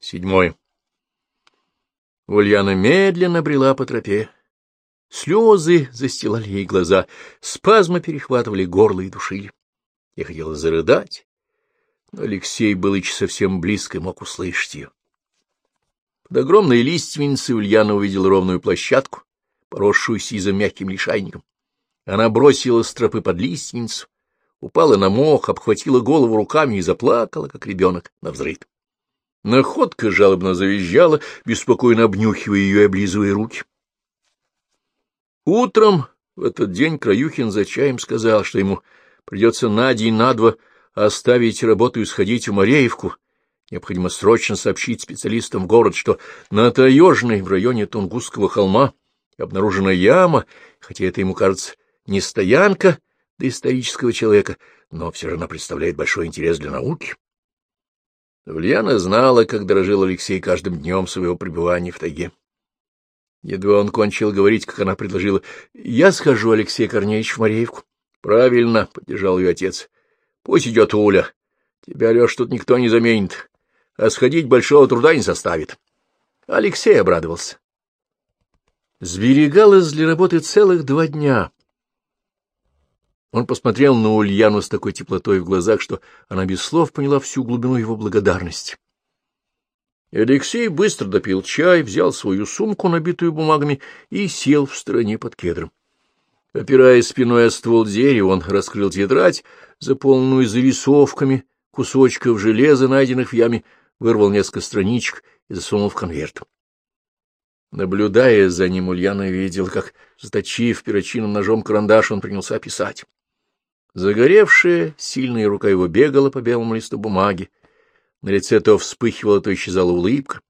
Седьмое. Ульяна медленно брела по тропе. Слезы застилали ей глаза, спазмы перехватывали горло и душили. Я хотела зарыдать, но Алексей Былыч совсем близко мог услышать ее. Под огромной лиственницей Ульяна увидела ровную площадку, поросшую сизым мягким лишайником. Она бросила с тропы под лиственницу, упала на мох, обхватила голову руками и заплакала, как ребенок, на взрыв. Находка жалобно завизжала, беспокойно обнюхивая ее и облизывая руки. Утром в этот день Краюхин за чаем сказал, что ему придется на день, на два оставить работу и сходить в Мореевку. Необходимо срочно сообщить специалистам в город, что на Таежной, в районе Тунгусского холма, обнаружена яма, хотя это ему кажется не стоянка доисторического человека, но все же она представляет большой интерес для науки. Ульяна знала, как дорожил Алексей каждым днем своего пребывания в тайге. Едва он кончил говорить, как она предложила, — Я схожу, Алексей Корнеевич, в Мареевку. — Правильно, — поддержал ее отец. — Пусть идет Уля. Тебя, Леш, тут никто не заменит, а сходить большого труда не составит. Алексей обрадовался. Сберегалась для работы целых два дня. Он посмотрел на Ульяну с такой теплотой в глазах, что она без слов поняла всю глубину его благодарности. Алексей быстро допил чай, взял свою сумку, набитую бумагами, и сел в стороне под кедром. Опираясь спиной о ствол дерева, он раскрыл тетрадь, заполненную зарисовками кусочков железа, найденных в яме, вырвал несколько страничек и засунул в конверт. Наблюдая за ним, Ульяна видел, как, заточив перочинным ножом карандаш, он принялся писать. Загоревшая, сильная рука его бегала по белому листу бумаги. На лице то вспыхивала, то исчезала улыбка.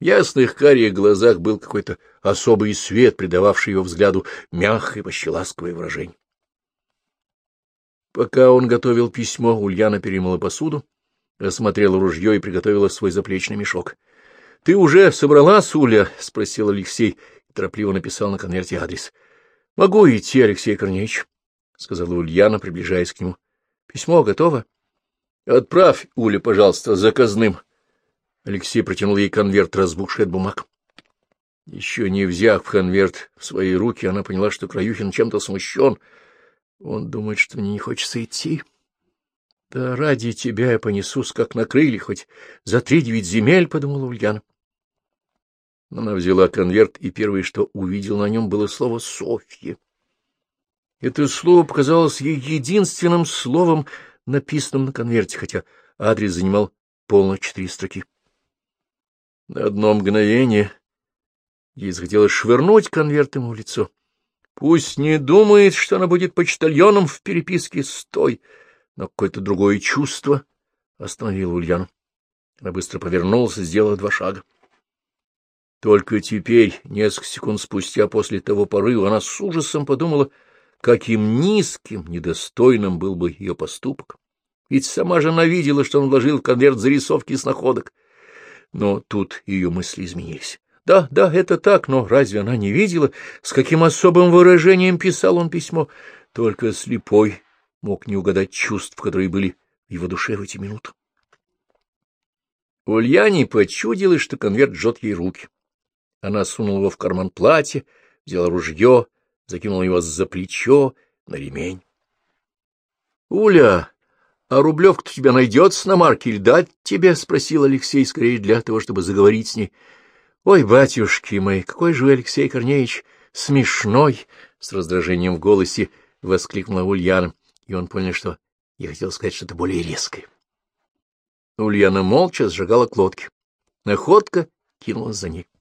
В ясных карих глазах был какой-то особый свет, придававший его взгляду мягкое, почти ласковое выражение. Пока он готовил письмо, Ульяна перемыла посуду, осмотрела ружье и приготовила свой заплечный мешок. — Ты уже собралась, Уля? — спросил Алексей торопливо написал на конверте адрес. — Могу идти, Алексей Корнеевич. — сказала Ульяна, приближаясь к нему. — Письмо готово? — Отправь, Уля, пожалуйста, заказным. Алексей протянул ей конверт, разбухший от бумаг. Еще не взяв конверт в свои руки, она поняла, что Краюхин чем-то смущен. Он думает, что мне не хочется идти. Да ради тебя я понесусь, как на крыльях, хоть за три девять земель, — подумала Ульяна. Она взяла конверт, и первое, что увидела на нем, было слово «Софья». Это слово показалось ей единственным словом, написанным на конверте, хотя адрес занимал полно четыре строки. На одно мгновение ей захотелось швырнуть конверт ему в лицо. Пусть не думает, что она будет почтальоном в переписке с той, но какое-то другое чувство остановило Ульяну. Она быстро повернулась и сделала два шага. Только теперь, несколько секунд спустя после того порыва, она с ужасом подумала — каким низким, недостойным был бы ее поступок. Ведь сама же она видела, что он вложил в конверт зарисовки с находок. Но тут ее мысли изменились. Да, да, это так, но разве она не видела, с каким особым выражением писал он письмо? Только слепой мог не угадать чувств, которые были в его душе в эти минуты. Ульяне почудилось, что конверт жжет ей руки. Она сунула его в карман платья, взяла ружье закинул его за плечо на ремень. — Уля, а рублевка-то тебя найдется на марке или дать тебе? — спросил Алексей, скорее для того, чтобы заговорить с ней. — Ой, батюшки мои, какой же вы, Алексей Корнеевич, смешной! — с раздражением в голосе воскликнула Ульяна, и он понял, что я хотел сказать что-то более резкое. Ульяна молча сжигала к лодке. Находка кинулась за ней. —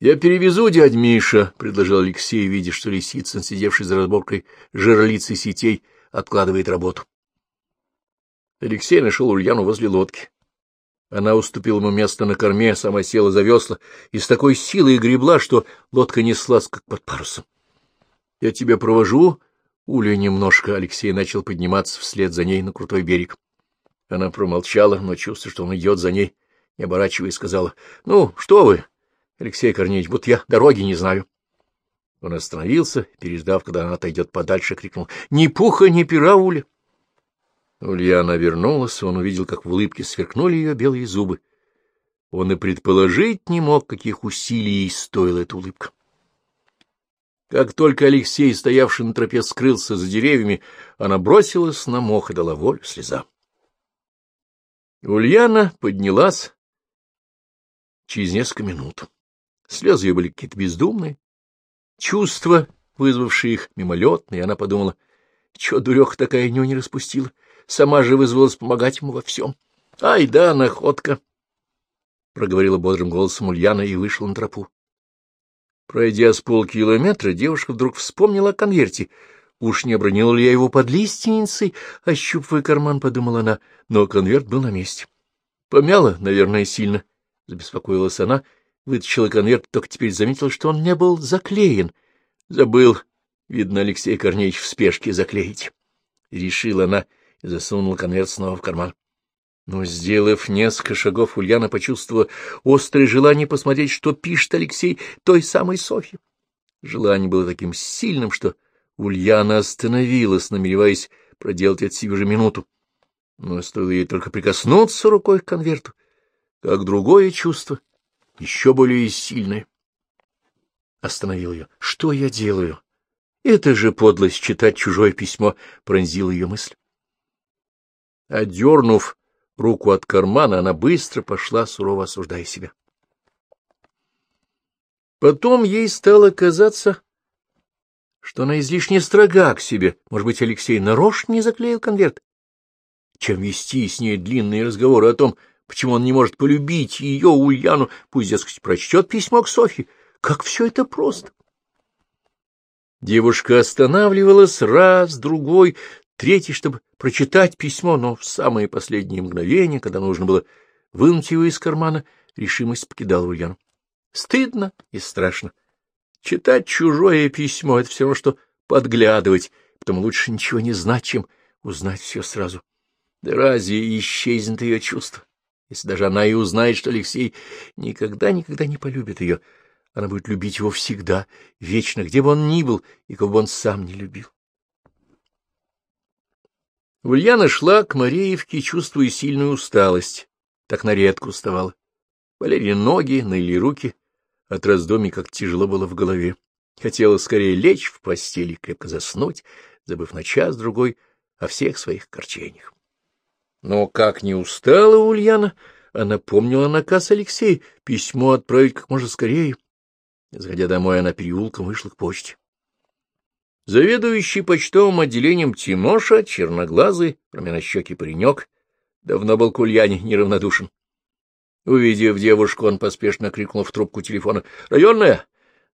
Я перевезу, дядь Миша, — предложил Алексей, видя, что Лисицын, сидевший за разборкой жерлицы сетей, откладывает работу. Алексей нашел Ульяну возле лодки. Она уступила ему место на корме, сама села за весла и с такой силой гребла, что лодка неслась, как под парусом. — Я тебя провожу, Уля, немножко. Алексей начал подниматься вслед за ней на крутой берег. Она промолчала, но, чувствуя, что он идет за ней, не оборачиваясь, сказала, — Ну, что вы, Алексей Корнеевич, будто я дороги не знаю. Он остановился, переждав, когда она отойдет подальше, крикнул «Ни пуха, ни пера, Уля!» Ульяна вернулась, он увидел, как в улыбке сверкнули ее белые зубы, Он и предположить не мог, каких усилий ей стоила эта улыбка. Как только Алексей, стоявший на тропе, скрылся за деревьями, она бросилась на мох и дала волю слезам. Ульяна поднялась через несколько минут. Слезы ее были какие-то бездумные. Чувства, вызвавшие их, мимолетные, она подумала, что дуреха такая ню не распустила, сама же вызвалась помогать ему во всем. Ай да, находка! — проговорила бодрым голосом Ульяна и вышла на тропу. Пройдя с полкилометра, девушка вдруг вспомнила о конверте. Уж не обронила ли я его под лиственницей? Ощупывая карман, подумала она, но конверт был на месте. Помяла, наверное, сильно. Забеспокоилась она, вытащила конверт, только теперь заметила, что он не был заклеен. Забыл, видно, Алексей Корнеевич в спешке заклеить. Решила она и засунула конверт снова в карман. Но, сделав несколько шагов, Ульяна почувствовала острое желание посмотреть, что пишет Алексей той самой Софье. Желание было таким сильным, что Ульяна остановилась, намереваясь проделать это сию же минуту. Но стоило ей только прикоснуться рукой к конверту, как другое чувство, еще более сильное, остановил ее. — Что я делаю? Это же подлость читать чужое письмо, — пронзила ее мысль. Одернув руку от кармана, она быстро пошла, сурово осуждая себя. Потом ей стало казаться, что она излишне строга к себе. Может быть, Алексей нарочно не заклеил конверт? Чем вести с ней длинные разговоры о том, почему он не может полюбить ее, Ульяну, пусть, дескать, прочтет письмо к Софье. Как все это просто! Девушка останавливалась раз, другой, третий, чтобы прочитать письмо, но в самые последние мгновения, когда нужно было вынуть его из кармана, решимость покидала Ульяну. Стыдно и страшно. Читать чужое письмо — это все равно, что подглядывать, потому лучше ничего не знать, чем узнать все сразу. Да разве исчезнет ее чувство? Если даже она и узнает, что Алексей никогда-никогда не полюбит ее, она будет любить его всегда, вечно, где бы он ни был и кого бы он сам не любил. Ульяна шла к Мареевке, чувствуя сильную усталость. Так на редко уставала. Болели ноги, ныли руки. От раздумий как тяжело было в голове. Хотела скорее лечь в постели, крепко заснуть, забыв на час-другой о всех своих корчениях. Но как не устала Ульяна, она помнила наказ Алексея — письмо отправить как можно скорее. Заходя домой, она переулком вышла к почте. Заведующий почтовым отделением Тимоша, черноглазый, променощекий паренек, давно был к Ульяне неравнодушен. Увидев девушку, он поспешно крикнул в трубку телефона. — Районная,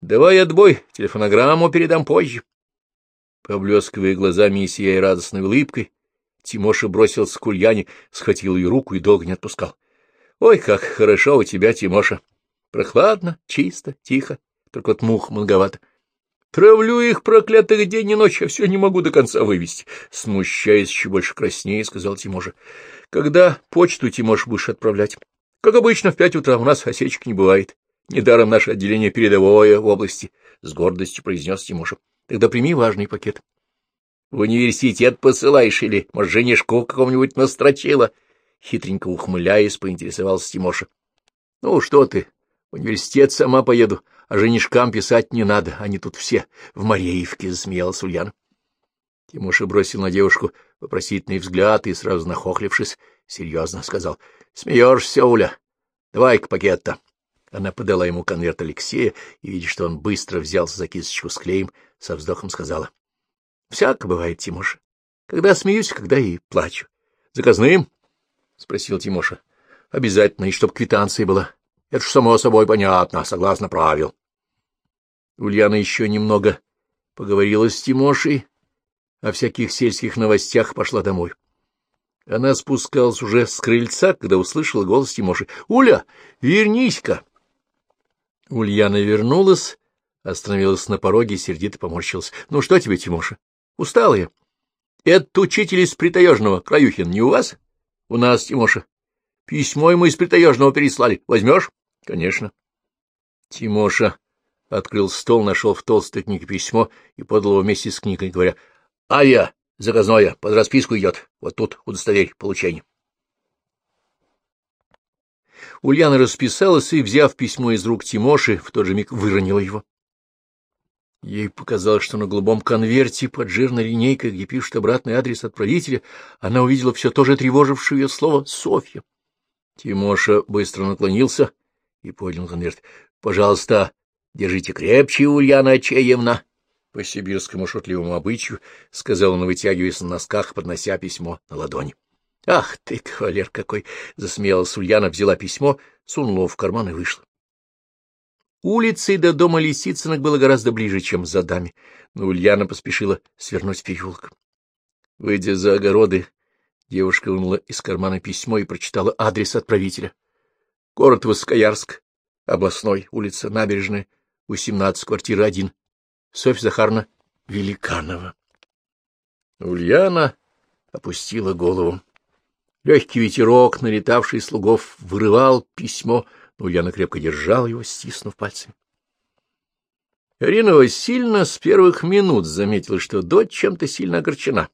давай отбой, телефонограмму передам позже. Поблескивая глазами и сияя радостной улыбкой, Тимоша бросился к Ульяне, схватил ее руку и долго не отпускал. — Ой, как хорошо у тебя, Тимоша! Прохладно, чисто, тихо, только вот мух многовато. Травлю их, проклятых, день и ночь, а все не могу до конца вывести. Смущаясь еще больше краснее, сказал Тимоша. Когда почту, Тимош, будешь отправлять? Как обычно, в пять утра у нас осечек не бывает. Недаром наше отделение передовое в области, — с гордостью произнес Тимоша. Тогда прими важный пакет. В университет посылаешь или, может, женишку какого-нибудь настрочила? Хитренько ухмыляясь, поинтересовался Тимоша. — Ну, что ты, в университет сама поеду, а женишкам писать не надо, они тут все в Мареевке, — засмеялась Ульяна. Тимоша бросил на девушку вопросительный взгляд и, сразу нахохлившись, серьезно сказал. — Смеешься, Уля? Давай-ка пакет-то. Она подала ему конверт Алексея и, видя, что он быстро взялся за кисточку с клеем, со вздохом сказала. — Всяко бывает, Тимоша. Когда смеюсь, когда и плачу. — Заказным? — спросил Тимоша. — Обязательно, и чтоб квитанция была. Это ж само собой понятно, согласно правил. Ульяна еще немного поговорила с Тимошей, о всяких сельских новостях пошла домой. Она спускалась уже с крыльца, когда услышала голос Тимоши. — Уля, вернись-ка! Ульяна вернулась, остановилась на пороге и сердито поморщилась. — Ну что тебе, Тимоша? Устала я. — Это учитель из Притаежного, Краюхин, не у вас? — У нас, Тимоша. Письмо ему из Притаежного переслали. Возьмешь? — Конечно. Тимоша открыл стол, нашел в толстой книге письмо и подал его вместе с книгой, говоря, — А я, заказное, под расписку идет, вот тут удостоверь получение. Ульяна расписалась и, взяв письмо из рук Тимоши, в тот же миг выронила его. Ей показалось, что на голубом конверте под жирной линейкой, где пишет обратный адрес отправителя, она увидела все то же тревожившее ее слово «Софья». Тимоша быстро наклонился и поднял конверт. — Пожалуйста, держите крепче, Ульяна Чеевна. По сибирскому шутливому обычаю сказал он, вытягиваясь на носках, поднося письмо на ладони. — Ах ты, кавалер какой! — засмеялась Ульяна, взяла письмо, сунула в карман и вышла. Улицей до дома Лисицыных было гораздо ближе, чем за дами, но Ульяна поспешила свернуть в переулок. Выйдя за огороды, девушка вынула из кармана письмо и прочитала адрес отправителя. Город Воскоярск, областной, улица Набережная, 18, квартира 1. Софья Захарна Великанова. Ульяна опустила голову. Легкий ветерок, налетавший слугов, вырывал письмо, Ульяна крепко держала его, стиснув пальцами. Ирина Васильевна с первых минут заметила, что дочь чем-то сильно огорчена.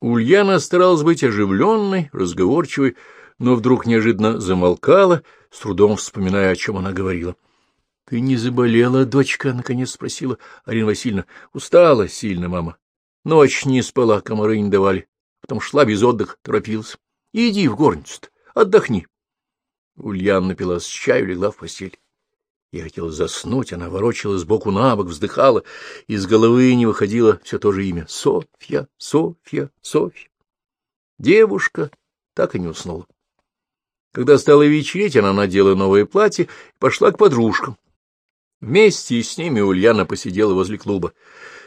Ульяна старалась быть оживленной, разговорчивой, но вдруг неожиданно замолкала, с трудом вспоминая, о чем она говорила. — Ты не заболела, дочка? — наконец спросила Арина Васильевна. — Устала сильно, мама. Ночь не спала, комары не давали. Потом шла без отдыха, торопилась. Иди в горницу отдохни. Ульяна напилась чаю, легла в постель. Я хотела заснуть, она ворочалась сбоку на бок, вздыхала, из головы не выходило все то же имя — Софья, Софья, Софья. Девушка так и не уснула. Когда стало вечереть, она надела новое платье и пошла к подружкам. Вместе с ними Ульяна посидела возле клуба.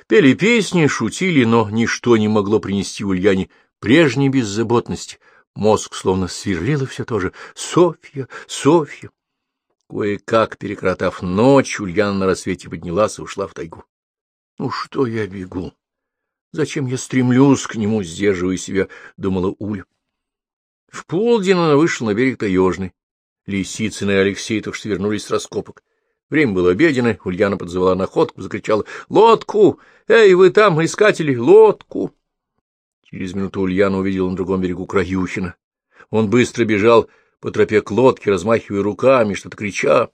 Пели песни, шутили, но ничто не могло принести Ульяне прежней беззаботности — Мозг словно сверлил и все то же. Софья, Софья. Кое-как, перекротав ночь, Ульяна на рассвете поднялась и ушла в тайгу. Ну что я бегу? Зачем я стремлюсь к нему, сдерживая себя, думала Уля. В полдень она вышла на берег Таежный. Лисицын и Алексей только что вернулись с раскопок. Время было обеденное, Ульяна подзвала находку, закричала «Лодку! Эй, вы там, искатели, лодку!» Через минуту Ульяна увидела на другом берегу Краюхина. Он быстро бежал по тропе к лодке, размахивая руками, что-то крича.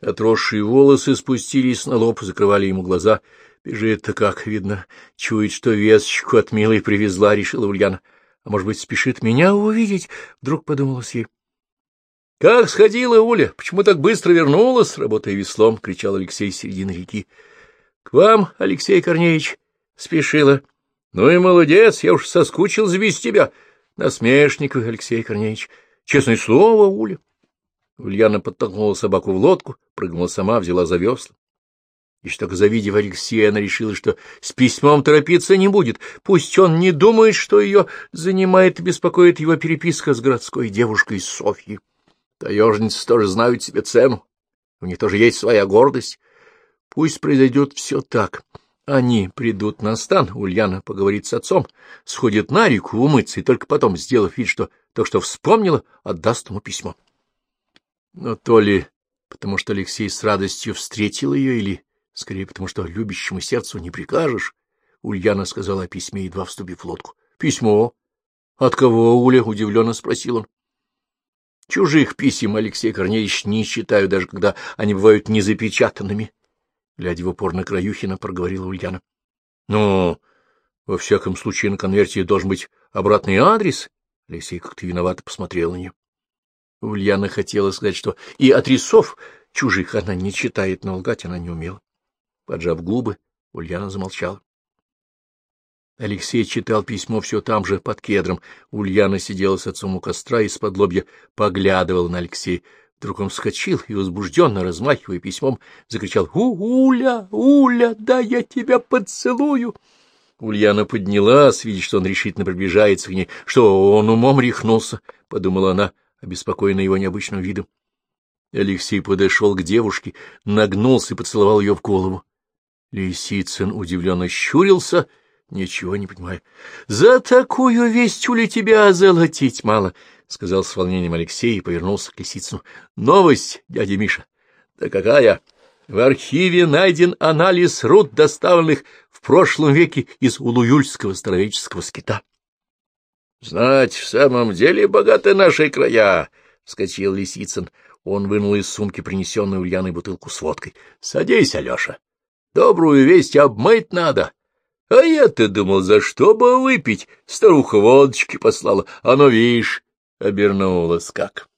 Отросшие волосы спустились на лоб, закрывали ему глаза. Бежит-то как, видно, чует, что весочку от милой привезла, решила Ульяна. А может быть, спешит меня увидеть? Вдруг подумалось ей. — Как сходила Уля? Почему так быстро вернулась? — работая веслом, — кричал Алексей с середины реки. — К вам, Алексей Корнеевич, спешила. — Ну и молодец, я уж соскучился без тебя. Насмешник вы, Алексей Корнеевич. Честное слово, Уля. Ульяна подтолкнула собаку в лодку, прыгнула сама, взяла за весла. И что, завидев Алексея, она решила, что с письмом торопиться не будет. Пусть он не думает, что ее занимает и беспокоит его переписка с городской девушкой Софьей. Таежницы тоже знают себе цену. У них тоже есть своя гордость. Пусть произойдет все так. Они придут на стан, Ульяна поговорит с отцом, сходит на реку умыться и только потом, сделав вид, что то, что вспомнила, отдаст ему письмо. Но то ли потому, что Алексей с радостью встретил ее, или, скорее, потому что любящему сердцу не прикажешь, Ульяна сказала о письме, едва вступив в лодку. — Письмо? От кого, Уля? — удивленно спросил он. Чужих писем Алексей Корнеевич не читаю, даже когда они бывают незапечатанными глядя в упор на Краюхина, проговорила Ульяна. — Ну, во всяком случае, на конверте должен быть обратный адрес. Алексей как-то виновато посмотрел на нее. Ульяна хотела сказать, что и адресов чужих она не читает, но лгать она не умела. Поджав губы, Ульяна замолчала. Алексей читал письмо все там же, под кедром. Ульяна сидела с отцом у костра и из-под лобья поглядывала на Алексея. Вдруг он вскочил и, возбужденно размахивая письмом, закричал «У, «Уля, Уля, да я тебя поцелую!» Ульяна поднялась, видя, что он решительно приближается к ней. «Что, он умом рехнулся?» — подумала она, обеспокоенная его необычным видом. Алексей подошел к девушке, нагнулся и поцеловал ее в голову. Лисицын удивленно щурился, ничего не понимая. — За такую весть ули тебя озолотить мало! — сказал с волнением Алексей и повернулся к Лисицыну. — Новость, дядя Миша. — Да какая? В архиве найден анализ руд, доставленных в прошлом веке из Улуюльского старовеческого скита. — Знать, в самом деле богаты наши края, — вскочил Лисицын. Он вынул из сумки принесенную Ульяной бутылку с водкой. — Садись, Алеша. Добрую весть обмыть надо. А я-то думал, за что бы выпить? Старуха водочки послала. Оно, видишь, обернулось как.